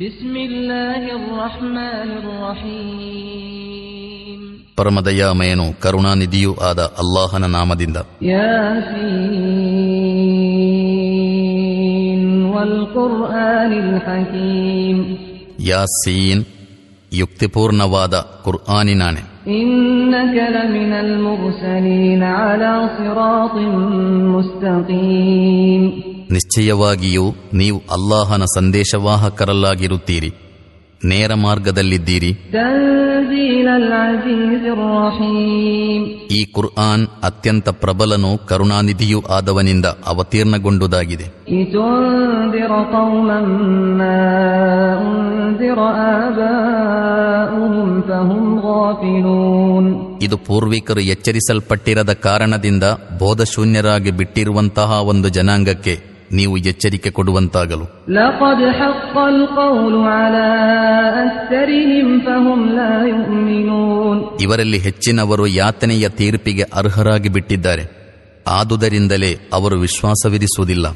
بسم الله الرحمن الرحيم ಪರಮದಯಾಮಯನು ಕರುಣಾನಿಧಿಯೂ ಆದ ಅಲ್ಲಾಹನ ನಾಮದಿಂದ ياسين والقرآن الحكيم ಯಾಸೀನ್ ಯುಕ್ತಿಪೂರ್ಣವಾದ ಕುರ್ಆನಿನಾಣೆ إنك لمن المرسلين على صراط مستقيم ನಿಶ್ಚಯವಾಗಿಯೂ ನೀವು ಅಲ್ಲಾಹನ ಸಂದೇಶವಾಹಕರಲ್ಲಾಗಿರುತ್ತೀರಿ. ನೇರ ಮಾರ್ಗದಲ್ಲಿದ್ದೀರಿ. ಈ ಕುರ್ಆನ್ ಅತ್ಯಂತ ಪ್ರಬಲನು ಕರುಣಾನಿಧಿಯೂ ಆದವನಿಂದ ಅವತೀರ್ಣಗೊಂಡುದಾಗಿದೆ. ಇದು ಪೂರ್ವಿಕರು ಎಚ್ಚರಿಸಲ್ಪಟ್ಟಿರದ ಕಾರಣದಿಂದ ಬೋಧಶೂನ್ಯರಾಗಿ ಬಿಟ್ಟಿರುವಂತಹ ಒಂದು ಜನಾಂಗಕ್ಕೆ ನೀವು ಎಚ್ಚರಿಕೆ ಕೊಡುವಂತಾಗಲು. ಇವರಲ್ಲಿ ಹೆಚ್ಚಿನವರು ಯಾತನೆಯ ತೀರ್ಪಿಗೆ ಅರ್ಹರಾಗಿ ಬಿಟ್ಟಿದ್ದಾರೆ. ಆದುದರಿಂದಲೇ ಅವರು ವಿಶ್ವಾಸವಿರಿಸುವುದಿಲ್ಲ.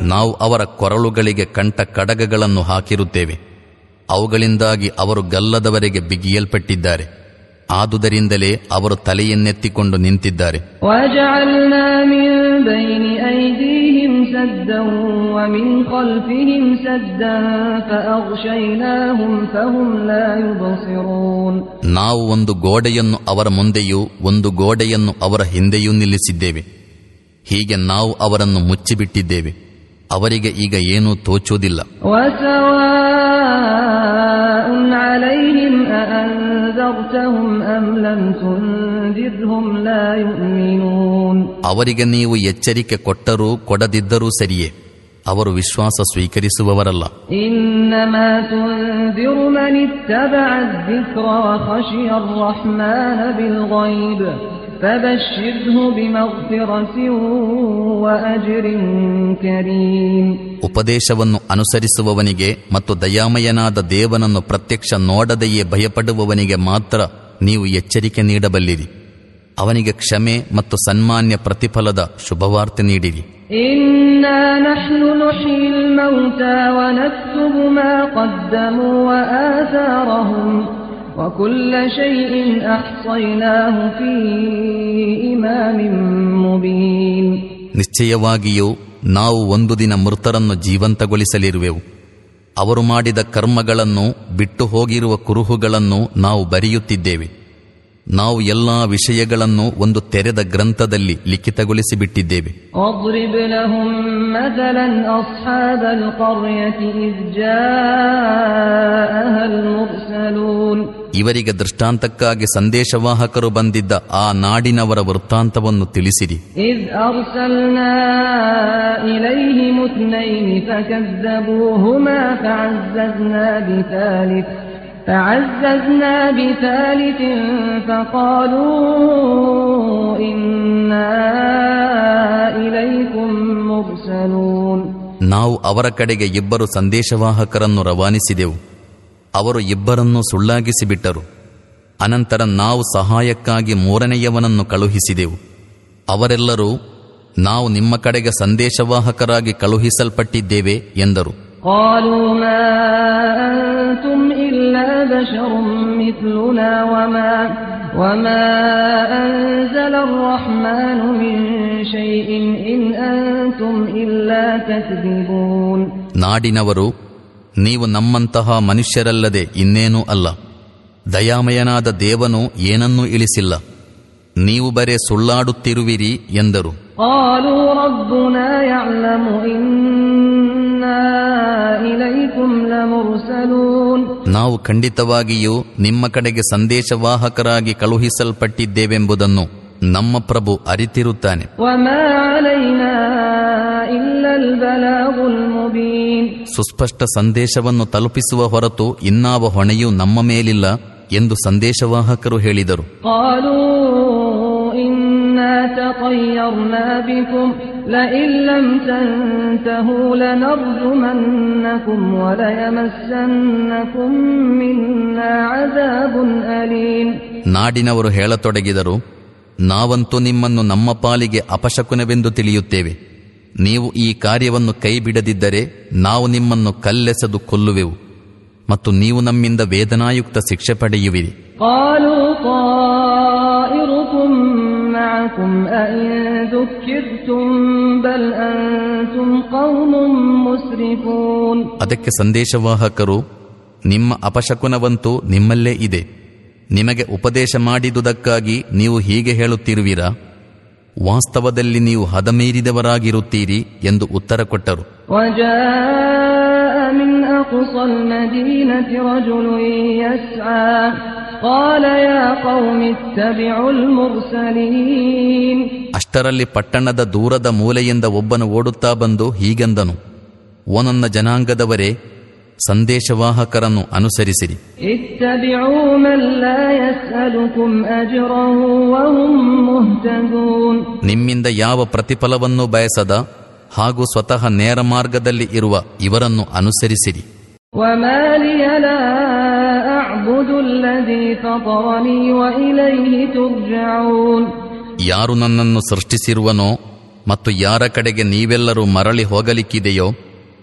ನಾವು ಅವರ ಕೊರಳುಗಳಿಗೆ ಕಂಠ ಕಡಗಗಳನ್ನು ಹಾಕಿರುತ್ತೇವೆ. ಅವುಗಳಿಂದಾಗಿ ಅವರು ಗಲ್ಲದವರೆಗೆ ಬಿಗಿಯಲ್ಪಟ್ಟಿದ್ದಾರೆ. ಆದುದರಿಂದಲೇ ಅವರು ತಲೆಯನ್ನೆತ್ತಿಕೊಂಡು ನಿಂತಿದ್ದಾರೆ. ನಾವು ಒಂದು ಗೋಡೆಯನ್ನು ಅವರ ಮುಂದೆಯೂ ಒಂದು ಗೋಡೆಯನ್ನು ಅವರ ಹಿಂದೆಯೂ ನಿಲ್ಲಿಸಿದ್ದೇವೆ. ಹೀಗೆ ನಾವು ಅವರನ್ನು ಮುಚ್ಚಿಬಿಟ್ಟಿದ್ದೇವೆ. ಅವರಿಗೆ ಈಗ ಏನೂ ತೋಚುವುದಿಲ್ಲ عليهم أأنذرتهم أم لم تنذرهم لا يؤمنون ಅವರಿಗೆ ನೀವು ಎಚ್ಚರಿಕೆ ಕೊಟ್ಟರೂ ಕೊಡದಿದ್ದರೂ ಸರಿಯೇ ಅವರು ವಿಶ್ವಾಸ ಸ್ವೀಕರಿಸುವವರಲ್ಲ إنما ಉಪದೇಶವನ್ನು ಅನುಸರಿಸುವವನಿಗೆ ಮತ್ತು ದಯಾಮಯನಾದ ದೇವನನ್ನು ಪ್ರತ್ಯಕ್ಷ ನೋಡದೆಯೇ ಭಯಪಡುವವನಿಗೆ ಮಾತ್ರ ನೀವು ಎಚ್ಚರಿಕೆ ನೀಡಬಲ್ಲಿರಿ. ಅವನಿಗೆ ಕ್ಷಮೆ ಮತ್ತು ಸನ್ಮಾನ್ಯ ಪ್ರತಿಫಲದ ಶುಭವಾರ್ತೆ ನೀಡಿರಿ. ಇನ್ನ نحن نحيي الموتى ونكتب ما قدموا وآثارهم وكل شيء أحصيناه في إمام مبين ನಿಶ್ಚಯವಾಗಿಯೂ ನಾವು ಒಂದು ದಿನ ಮೃತರನ್ನು ಜೀವಂತಗೊಳಿಸಲಿರುವೆವು ಅವರು ಮಾಡಿದ ಕರ್ಮಗಳನ್ನು ಬಿಟ್ಟು ಹೋಗಿರುವ ಕುರುಹುಗಳನ್ನು ನಾವು ಬರೆಯುತ್ತಿದ್ದೇವೆ ನಾವು ಎಲ್ಲಾ ವಿಷಯಗಳನ್ನು ಒಂದು ತೆರೆದ ಗ್ರಂಥದಲ್ಲಿ ಲಿಖಿತಗೊಳಿಸಿ ಬಿಟ್ಟಿದ್ದೇವೆ ಇವರಿಗೆ ದೃಷ್ಟಾಂತಕ್ಕಾಗಿ ಸಂದೇಶವಾಹಕರು ಬಂದಿದ್ದ ಆ ನಾಡಿನವರ ವೃತ್ತಾಂತವನ್ನು ತಿಳಿಸಿರಿ. ನಾವು ಅವರ ಕಡೆಗೆ ಇಬ್ಬರು ಸಂದೇಶವಾಹಕರನ್ನು ರವಾನಿಸಿದೆವು. ಅವರು ಇಬ್ಬರನ್ನು ಸುಳ್ಳಾಗಿಸಿಬಿಟ್ಟರು. ಅನಂತರ ನಾವು ಸಹಾಯಕ್ಕಾಗಿ ಮೂರನೆಯವನನ್ನು ಕಳುಹಿಸಿದೆವು. ಅವರೆಲ್ಲರೂ ನಾವು ನಿಮ್ಮ ಕಡೆಗೆ ಸಂದೇಶವಾಹಕರಾಗಿ ಕಳುಹಿಸಲ್ಪಟ್ಟಿದ್ದೇವೆ ಎಂದರು. ನಾಡಿನವರು ನೀವು ನಮ್ಮಂತಹ ಮನುಷ್ಯರಲ್ಲದೆ ಇನ್ನೇನೂ ಅಲ್ಲ. ದಯಾಮಯನಾದ ದೇವನು ಏನನ್ನೂ ಇಳಿಸಿಲ್ಲ. ನೀವು ಬರೇ ಸುಳ್ಳಾಡುತ್ತಿರುವಿರಿ ಎಂದರು. ನಾವು ಖಂಡಿತವಾಗಿಯೂ ನಿಮ್ಮ ಕಡೆಗೆ ಸಂದೇಶವಾಹಕರಾಗಿ ಕಳುಹಿಸಲ್ಪಟ್ಟಿದ್ದೇವೆಂಬುದನ್ನು ನಮ್ಮ ಪ್ರಭು ಅರಿತಿರುತ್ತಾನೆ. ಸುಸ್ಪಷ್ಟ ಸಂದೇಶವನ್ನು ತಲುಪಿಸುವ ಹೊರತು ಇನ್ನಾವ ಹೊಣೆಯೂ ನಮ್ಮ ಮೇಲಿಲ್ಲ ಎಂದು ಸಂದೇಶವಾಹಕರು ಹೇಳಿದರು. ನಾಡಿನವರು ಹೇಳತೊಡಗಿದರು ನಾವಂತೂ ನಿಮ್ಮನ್ನು ನಮ್ಮ ಪಾಲಿಗೆ ಅಪಶಕುನವೆಂದು ತಿಳಿಯುತ್ತೇವೆ. ನೀವು ಈ ಕಾರ್ಯವನ್ನು ಕೈಬಿಡದಿದ್ದರೆ ನಾವು ನಿಮ್ಮನ್ನು ಕಲ್ಲೆಸೆದು ಕೊಲ್ಲುವೆವು ಮತ್ತು ನೀವು ನಮ್ಮಿಂದ ವೇದನಾಯುಕ್ತ ಶಿಕ್ಷೆ ಪಡೆಯುವಿರಿ. ಅದಕ್ಕೆ ಸಂದೇಶವಾಹಕರು ನಿಮ್ಮ ಅಪಶಕುನವಂತೂ ನಿಮ್ಮಲ್ಲೇ ಇದೆ. ನಿಮಗೆ ಉಪದೇಶ ಮಾಡಿದುದಕ್ಕಾಗಿ ನೀವು ಹೀಗೆ ಹೇಳುತ್ತಿರುವಿರಾ? ವಾಸ್ತವದಲ್ಲಿ ನೀವು ಹದಮೇರಿದವರಾಗಿರುತ್ತೀರಿ ಎಂದು ಉತ್ತರ ಕೊಟ್ಟರು. ಅಷ್ಟರಲ್ಲಿ ಪಟ್ಟಣದ ದೂರದ ಮೂಲೆಯಿಂದ ಒಬ್ಬನು ಓಡುತ್ತಾ ಬಂದು ಹೀಗೆಂದನು. ಓ ನನ್ನ ಜನಾಂಗದವರೇ ಸಂದೇಶವಾಹಕರನ್ನು ಅನುಸರಿಸಿರಿ. ನಿಮ್ಮಿಂದ ಯಾವ ಪ್ರತಿಫಲವನ್ನು ಬಯಸದ ಹಾಗೂ ಸ್ವತಃ ನೇರ ಮಾರ್ಗದಲ್ಲಿ ಇರುವ ಇವರನ್ನು ಅನುಸರಿಸಿರಿ. ಯಾರು ನನ್ನನ್ನು ಸೃಷ್ಟಿಸಿರುವನೋ ಮತ್ತು ಯಾರ ಕಡೆಗೆ ನೀವೆಲ್ಲರೂ ಮರಳಿ ಹೋಗಲಿಕ್ಕಿದೆಯೋ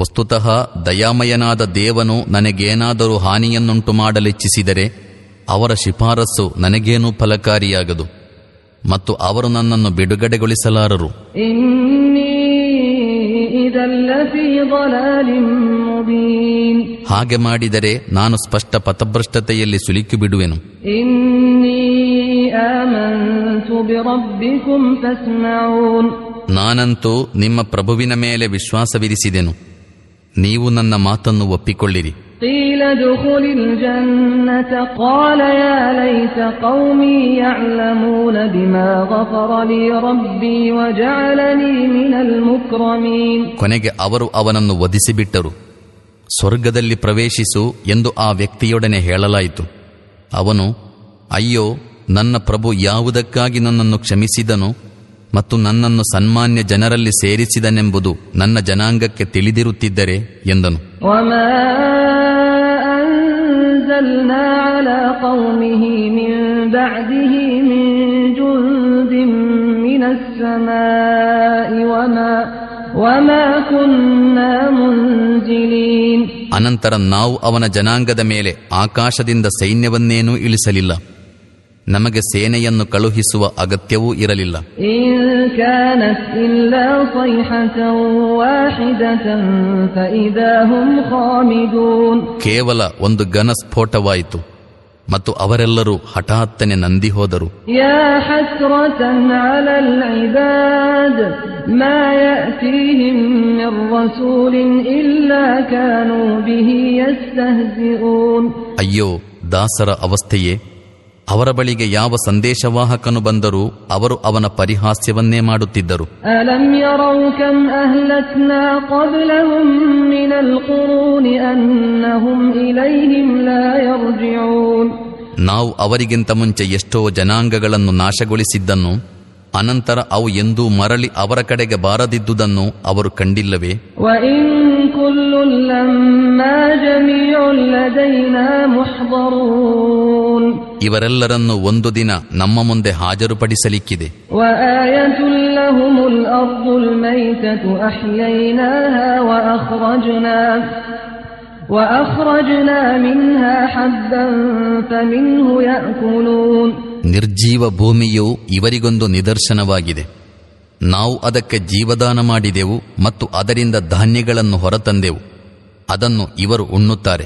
ವಸ್ತುತಃ ದಯಾಮಯನಾದ ದೇವನು ನನಗೇನಾದರೂ ಹಾನಿಯನ್ನುಂಟು ಮಾಡಲಿಚ್ಛಿಸಿದರೆ ಅವರ ಶಿಫಾರಸ್ಸು ನನಗೇನೂ ಫಲಕಾರಿಯಾಗದು ಮತ್ತು ಅವರು ನನ್ನನ್ನು ಬಿಡುಗಡೆಗೊಳಿಸಲಾರರು. ಹಾಗೆ ಮಾಡಿದರೆ ನಾನು ಸ್ಪಷ್ಟ ಪಥಭ್ರಷ್ಟತೆಯಲ್ಲಿ ಸುಲಿಕ್ಕಿ ಬಿಡುವೆನು ನಾನಂತೂ ನಿಮ್ಮ ಪ್ರಭುವಿನ ಮೇಲೆ ವಿಶ್ವಾಸವಿರಿಸಿದೆನು. ನೀವು ನನ್ನ ಮಾತನ್ನು ಒಪ್ಪಿಕೊಳ್ಳಿರಿ. ಕೊನೆಗೆ ಅವರು ಅವನನ್ನು ವಧಿಸಿಬಿಟ್ಟರು. ಸ್ವರ್ಗದಲ್ಲಿ ಪ್ರವೇಶಿಸು ಎಂದು ಆ ವ್ಯಕ್ತಿಯೊಡನೆ ಹೇಳಲಾಯಿತು. ಅವನು ಅಯ್ಯೋ ನನ್ನ ಪ್ರಭು ಯಾವುದಕ್ಕಾಗಿ ನನ್ನನ್ನು ಕ್ಷಮಿಸಿದನು? ಮತ್ತು ನನ್ನನ್ನು ಸನ್ಮಾನ್ಯ ಜನರಲ್ಲಿ ಸೇರಿಸಿದನೆಂಬುದು ನನ್ನ ಜನಾಂಗಕ್ಕೆ ತಿಳಿದಿರುತ್ತಿದ್ದರೆ ಎಂದನು. ಅನಂತರ ನಾವು ಅವನ ಜನಾಂಗದ ಮೇಲೆ ಆಕಾಶದಿಂದ ಸೈನ್ಯವನ್ನೇನೂ ಇಳಿಸಲಿಲ್ಲ. ನಮಗೆ ಸೇನೆಯನ್ನು ಕಳುಹಿಸುವ ಅಗತ್ಯವೂ ಇರಲಿಲ್ಲ. ಕೇವಲ ಒಂದು ಘನ ಸ್ಫೋಟವಾಯಿತು ಮತ್ತು ಅವರೆಲ್ಲರೂ ಹಠಾತ್ತನೆ ನಂದಿ ಹೋದರು ಅಯ್ಯೋ ದಾಸರ ಅವಸ್ಥೆಯೇ? ಅವರ ಬಳಿಗೆ ಯಾವ ಸಂದೇಶವಾಹಕನು ಬಂದರೂ ಅವರು ಅವನ ಪರಿಹಾಸ್ಯವನ್ನೇ ಮಾಡುತ್ತಿದ್ದರು. ನಾವು ಅವರಿಗಿಂತ ಮುಂಚೆ ಎಷ್ಟೋ ಜನಾಂಗಗಳನ್ನು ನಾಶಗೊಳಿಸಿದ್ದನ್ನು ಅನಂತರ ಅವು ಎಂದೂ ಮರಳಿ ಅವರ ಕಡೆಗೆ ಬಾರದಿದ್ದುದನ್ನು ಅವರು ಕಂಡಿಲ್ಲವೇ? كل لما جميع لدينا محضرون ಇವರೆಲ್ಲರನ್ನು ಒಂದು ದಿನ ನಮ್ಮ ಮುಂದೆ ಹಾಜರುಪಡಿಸಲಿಕ್ಕಿದೆ وآية لهم الأرض الميتة أحييناها وأخرجنا وأخرجنا منها حبا فمنه يأكلون ನಿರ್ಜೀವ ಭೂಮಿಯು ಇವರಿಗೊಂದು ನಿದರ್ಶನವಾಗಿದೆ ನಾವು ಅದಕ್ಕೆ ಜೀವದಾನ ಮಾಡಿದೆವು ಮತ್ತು ಅದರಿಂದ ಧಾನ್ಯಗಳನ್ನು ಹೊರತಂದೆವು. ಅದನ್ನು ಇವರು ಉಣ್ಣುತ್ತಾರೆ.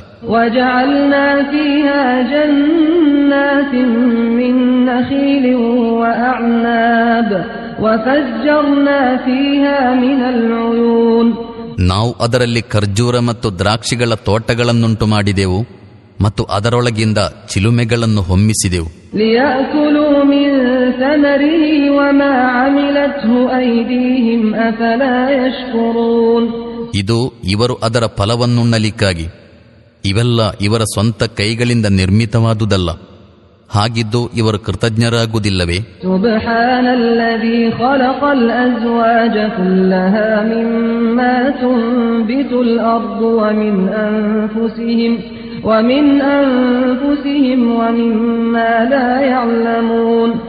ನಾವು ಅದರಲ್ಲಿ ಖರ್ಜೂರ ಮತ್ತು ದ್ರಾಕ್ಷಿಗಳ ತೋಟಗಳನ್ನುಂಟು ಮಾಡಿದೆವು ಮತ್ತು ಅದರೊಳಗಿಂದ ಚಿಲುಮೆಗಳನ್ನು ಹೊಮ್ಮಿಸಿದೆವು. ثمره وما عملته أيديهم أفلا يشكرون ಇದು ಇವರು ಅದರ ಫಲವನ್ನುಣ್ಣಲಿಕ್ಕಾಗಿ ಇವೆಲ್ಲ ಇವರ ಸ್ವಂತ ಕೈಗಳಿಂದ ನಿರ್ಮಿತವಾದುದಲ್ಲ ಹಾಗಿದ್ದು ಇವರು ಕೃತಜ್ಞರಾಗುವುದಿಲ್ಲವೇ سبحان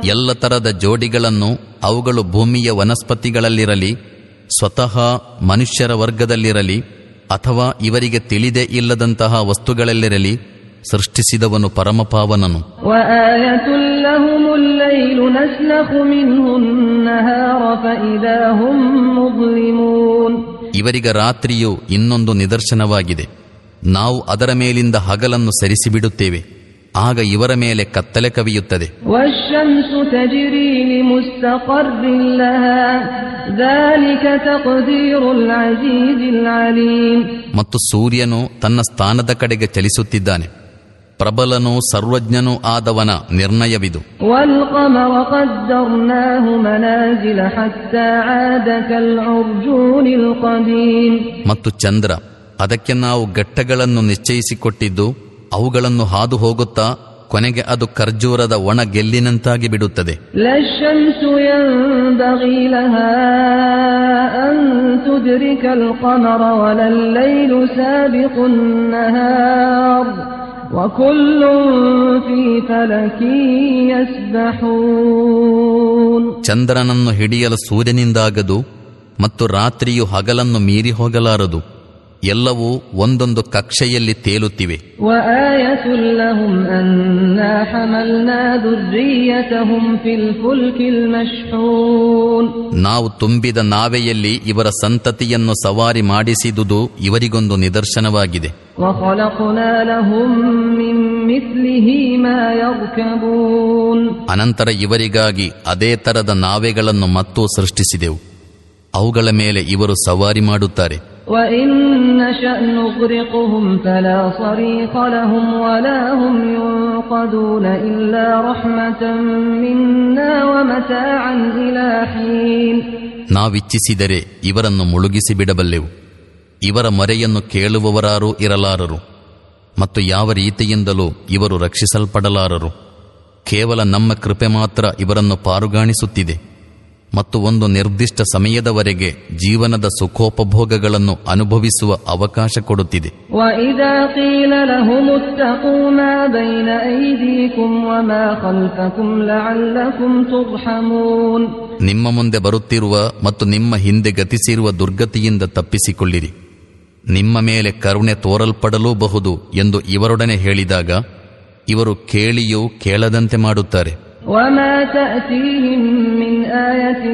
ಎಲ್ಲ ತರದ ಜೋಡಿಗಳನ್ನು ಅವುಗಳು ಭೂಮಿಯ ವನಸ್ಪತಿಗಳಲ್ಲಿರಲಿ ಸ್ವತಃ ಮನುಷ್ಯರ ವರ್ಗದಲ್ಲಿರಲಿ ಅಥವಾ ಇವರಿಗೆ ತಿಳಿದೇ ಇಲ್ಲದಂತಹ ವಸ್ತುಗಳಲ್ಲಿರಲಿ ಸೃಷ್ಟಿಸಿದವನು ಪರಮಪಾವನನು. ಇವರಿಗ ರಾತ್ರಿಯು ಇನ್ನೊಂದು ನಿದರ್ಶನವಾಗಿದೆ. ನಾವು ಅದರ ಮೇಲಿಂದ ಹಗಲನ್ನು ಸರಿಸಿಬಿಡುತ್ತೇವೆ. ಆಗ ಇವರ ಮೇಲೆ ಕತ್ತಲೆ ಕವಿಯುತ್ತದೆ. ಮತ್ತು ಸೂರ್ಯನು ತನ್ನ ಸ್ಥಾನದ ಕಡೆಗೆ ಚಲಿಸುತ್ತಿದ್ದಾನೆ. ಪ್ರಬಲನೂ ಸರ್ವಜ್ಞನು ಆದವನ ನಿರ್ಣಯವಿದು. ಮತ್ತು ಚಂದ್ರ ಅದಕ್ಕೆ ನಾವು ಘಟ್ಟಗಳನ್ನು ನಿಶ್ಚಯಿಸಿಕೊಟ್ಟಿದ್ದು ಅವುಗಳನ್ನು ಹಾದು ಹೋಗುತ್ತಾ ಕೊನೆಗೆ ಅದು ಖರ್ಜೂರದ ಒಣ ಗೆಲ್ಲಿನಂತಾಗಿ ಬಿಡುತ್ತದೆ. ಚಂದ್ರನನ್ನು ಹಿಡಿಯಲು ಸೂರ್ಯನಿಂದಾಗದು ಮತ್ತು ರಾತ್ರಿಯು ಹಗಲನ್ನು ಮೀರಿ ಹೋಗಲಾರದು. ಎಲ್ಲವೂ ಒಂದೊಂದು ಕಕ್ಷೆಯಲ್ಲಿ ತೇಲುತ್ತಿವೆ. ನಾವು ತುಂಬಿದ ನಾವೆಯಲ್ಲಿ ಇವರ ಸಂತತಿಯನ್ನು ಸವಾರಿ ಮಾಡಿಸಿದುದು ಇವರಿಗೊಂದು ನಿದರ್ಶನವಾಗಿದೆ. ಅನಂತರ ಇವರಿಗಾಗಿ ಅದೇ ತರದ ನಾವೆಗಳನ್ನು ಮತ್ತೂ ಸೃಷ್ಟಿಸಿದೆವು. ಅವುಗಳ ಮೇಲೆ ಇವರು ಸವಾರಿ ಮಾಡುತ್ತಾರೆ. وإن نشأ نغرقهم فلا صريخ لهم ولا هم ينقذون إلا رحمة منا ومتاعا إلى حين ನಾವಿಚ್ಛಿಸಿದರೆ ಇವರನ್ನು ಮುಳುಗಿಸಿ ಬಿಡಬಲ್ಲೆವು ಇವರ ಮೊರೆಯನ್ನು ಕೇಳುವವರಾರೂ ಇರಲಾರರು ಮತ್ತು ಯಾವ ರೀತಿಯಿಂದಲೂ ಇವರು ರಕ್ಷಿಸಲ್ಪಡಲಾರರು ಕೇವಲ ನಮ್ಮ ಕೃಪೆ ಮಾತ್ರ ಇವರನ್ನು ಪಾರುಗಾಣಿಸುತ್ತಿದೆ ಮತ್ತು ಒಂದು ನಿರ್ದಿಷ್ಟ ಸಮಯದವರೆಗೆ ಜೀವನದ ಸುಖೋಪಭೋಗಗಳನ್ನು ಅನುಭವಿಸುವ ಅವಕಾಶ ಕೊಡುತ್ತಿದೆ. ನಿಮ್ಮ ಮುಂದೆ ಬರುತ್ತಿರುವ ಮತ್ತು ನಿಮ್ಮ ಹಿಂದೆ ಗತಿಸಿರುವ ದುರ್ಗತಿಯಿಂದ ತಪ್ಪಿಸಿಕೊಳ್ಳಿರಿ. ನಿಮ್ಮ ಮೇಲೆ ಕರುಣೆ ತೋರಲ್ಪಡಲೂಬಹುದು ಎಂದು ಇವರೊಡನೆ ಹೇಳಿದಾಗ ಇವರು ಕೇಳಿಯೂ ಕೇಳದಂತೆ ಮಾಡುತ್ತಾರೆ. وما تأتيهم من آية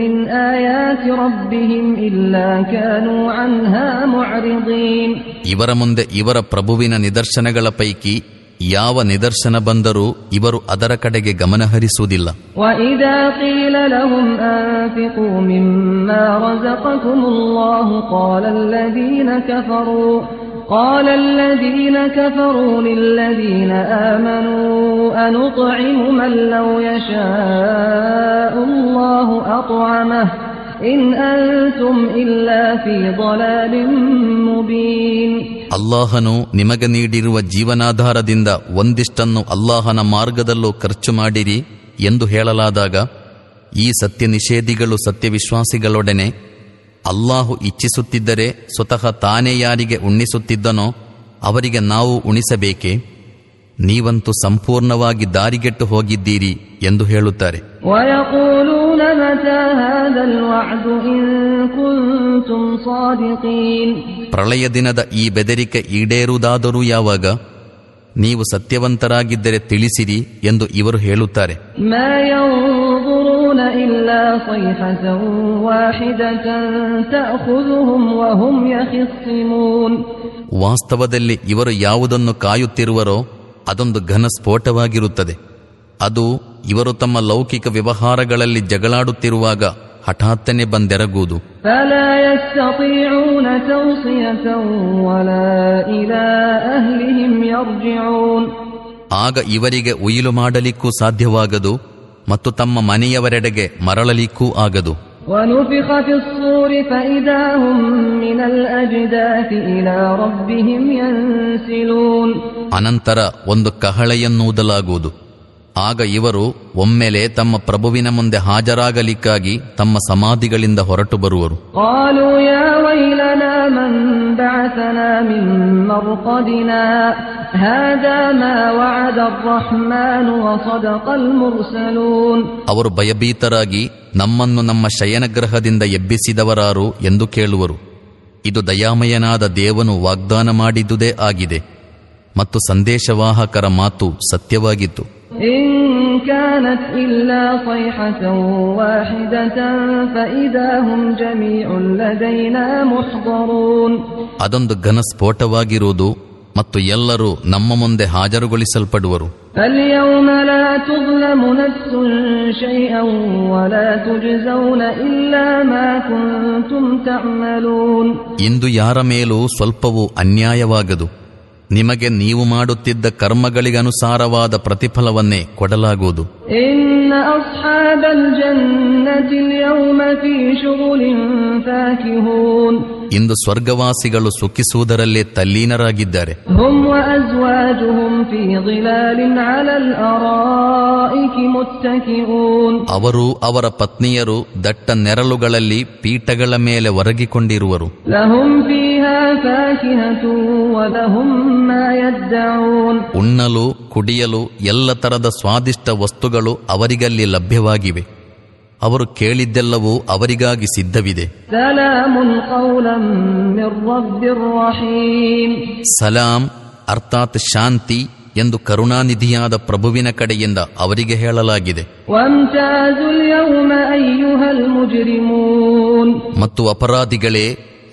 من آيات ربهم إلا كانوا عنها معرضين ಇವರ ಮುಂದೆ ಇವರ ಪ್ರಭುವಿನ ನಿದರ್ಶನಗಳ ಪೈಕಿ ಯಾವ ನಿದರ್ಶನ ಬಂದರೂ ಇವರು ಅದರ ಕಡೆಗೆ ಗಮನಹರಿಸುವುದಿಲ್ಲ وإذا قيل لهم أنفقوا مما رزقكم الله قال الذين كفروا قال الذين كفروا للذين آمنوا أنطعم من لو يشاء الله أطعمه إن أنتم إلا في ضلال مبين ಅಲ್ಲಾಹನು ನಿಮಗೆ ನೀಡಿರುವ ಜೀವನಾಧಾರದಿಂದ ಒಂದಿಷ್ಟನ್ನು ಅಲ್ಲಾಹನ ಮಾರ್ಗದಲ್ಲೂ ಖರ್ಚು ಮಾಡಿರಿ ಎಂದು ಹೇಳಲಾದಾಗ ಈ ಸತ್ಯ ನಿಷೇಧಿಗಳು ಸತ್ಯವಿಶ್ವಾಸಿಗಳೊಡನೆ ಅಲ್ಲಾಹು ಇಚ್ಛಿಸುತ್ತಿದ್ದರೆ ಸ್ವತಃ ತಾನೇ ಯಾರಿಗೆ ಉಣ್ಣಿಸುತ್ತಿದ್ದನೋ ಅವರಿಗೆ ನಾವು ಉಣಿಸಬೇಕೆ? ನೀವಂತೂ ಸಂಪೂರ್ಣವಾಗಿ ದಾರಿಗೆಟ್ಟು ಹೋಗಿದ್ದೀರಿ ಎಂದು ಹೇಳುತ್ತಾರೆ. ಪ್ರಳಯ ದಿನದ ಈ ಬೆದರಿಕೆ ಈಡೇರುವುದಾದರೂ ಯಾವಾಗ? ನೀವು ಸತ್ಯವಂತರಾಗಿದ್ದರೆ ತಿಳಿಸಿರಿ ಎಂದು ಇವರು ಹೇಳುತ್ತಾರೆ. ما ينظرون إلا صيحة واحدة تأخذهم وهم يخصمون ವಾಸ್ತವದಲ್ಲಿ ಇವರು ಯಾವುದನ್ನು ಕಾಯುತ್ತಿರುವರೋ ಅದೊಂದು ಘನ ಸ್ಫೋಟವಾಗಿರುತ್ತದೆ ಅದು ಇವರು ತಮ್ಮ ಲೌಕಿಕ ವ್ಯವಹಾರಗಳಲ್ಲಿ ಜಗಳಾಡುತ್ತಿರುವಾಗ ಹಠಾತ್ತನೆ ಬಂದೆರಗುವುದು فلا يستطيعون توصية ولا إلى أهلهم يرجعون ಆಗ ಇವರಿಗೆ ಉಯಿಲು ಮಾಡಲಿಕ್ಕೂ ಸಾಧ್ಯವಾಗದು ಮತ್ತು ತಮ್ಮ ಮನೆಯವರೆಡೆಗೆ ಮರಳಲಿಕ್ಕೂ ಆಗದು. ಅನಂತರ ಒಂದು ಕಹಳೆಯನ್ನೂದಲಾಗುವುದು. ಆಗ ಇವರು ಒಮ್ಮೆಲೆ ತಮ್ಮ ಪ್ರಭುವಿನ ಮುಂದೆ ಹಾಜರಾಗಲಿಕ್ಕಾಗಿ ತಮ್ಮ ಸಮಾಧಿಗಳಿಂದ ಹೊರಟು ಬರುವರು. قالوا يا ويلنا من بعثنا من مرقدنا هذا ما وعد الرحمن وصدق المرسلون ಅವರು ಭಯಭೀತರಾಗಿ ನಮ್ಮನ್ನು ನಮ್ಮ ಶಯನಗ್ರಹದಿಂದ ಎಬ್ಬಿಸಿದವರಾರು ಎಂದು ಕೇಳುವರು ಇದು ದಯಾಮಯನಾದ ದೇವನು ವಾಗ್ದಾನ ಮಾಡಿದುದೇ ಆಗಿದೆ ಮತ್ತು ಸಂದೇಶವಾಹಕರ ಮಾತು ಸತ್ಯವಾಗಿತ್ತು إن كانت إلا صيحة واحدة فإذا هم جميع لدينا محضرون ಅದೊಂದು ಘನಸ್ಫೋಟವಾಗಿರುವುದು ಮತ್ತು ಎಲ್ಲರೂ ನಮ್ಮ ಮುಂದೆ ಹಾಜರುಗೊಳಿಸಲ್ಪಡುವರು. ಇಂದು ಯಾರ ಮೇಲೂ ಸ್ವಲ್ಪವೂ ಅನ್ಯಾಯವಾಗದು. ನಿಮಗೆ ನೀವು ಮಾಡುತ್ತಿದ್ದ ಕರ್ಮಗಳಿಗನುಸಾರವಾದ ಪ್ರತಿಫಲವನ್ನೇ ಕೊಡಲಾಗುವುದು. ಇಂದು ಸ್ವರ್ಗವಾಸಿಗಳು ಸುಖಿಸುವುದರಲ್ಲೇ ತಲ್ಲೀನರಾಗಿದ್ದಾರೆ. ಅವರು ಅವರ ಪತ್ನಿಯರು ದಟ್ಟ ನೆರಳುಗಳಲ್ಲಿ ಪೀಠಗಳ ಮೇಲೆ ಒರಗಿಕೊಂಡಿರುವರು. ಉಣ್ಣಲು ಕುಡಿಯಲು ಎಲ್ಲ ತರದ ಸ್ವಾದಿಷ್ಟ ವಸ್ತುಗಳು ಅವರಿಗಲ್ಲಿ ಲಭ್ಯವಾಗಿವೆ. ಅವರು ಕೇಳಿದ್ದೆಲ್ಲವೂ ಅವರಿಗಾಗಿ ಸಿದ್ಧವಿದೆ. ಸಲಾಂ ಅರ್ಥಾತ್ ಶಾಂತಿ ಎಂದು ಕರುಣಾನಿಧಿಯಾದ ಪ್ರಭುವಿನ ಕಡೆಯಿಂದ ಅವರಿಗೆ ಹೇಳಲಾಗಿದೆ. ಮತ್ತು ಅಪರಾಧಿಗಳೇ